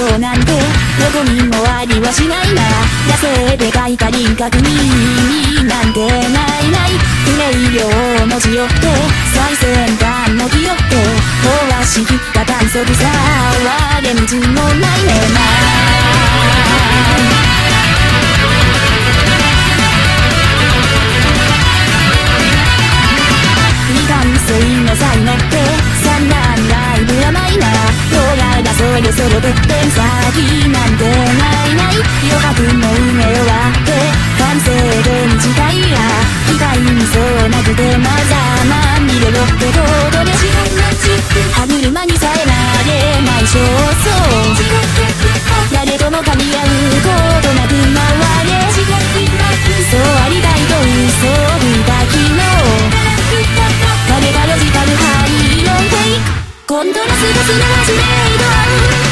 なんてどこにもありはしないな。惰性で書いた輪郭になんてない。ない不明瞭持ち寄って。最先端の気負って。壊しきった短足さ割れ道のそのてっぺん先なんてないない余白の上を割って完成で満ちたいや痛いにそうなくてまざまみれろってことで歯車にさえなれない焦燥誰とも噛み合うことなく回れそうありたいと嘘を吹いた昨日誰がロジカルハイロンテイクコントラストすなわちメイド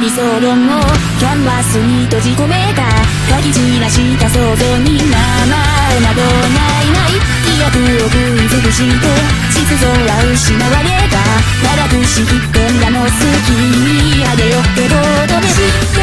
理想論をキャンバスに閉じ込めた。書き散らした。想像に名前などないない記憶を食い尽くして秩序は失われた。長くしきってんらの好きにあげよってことです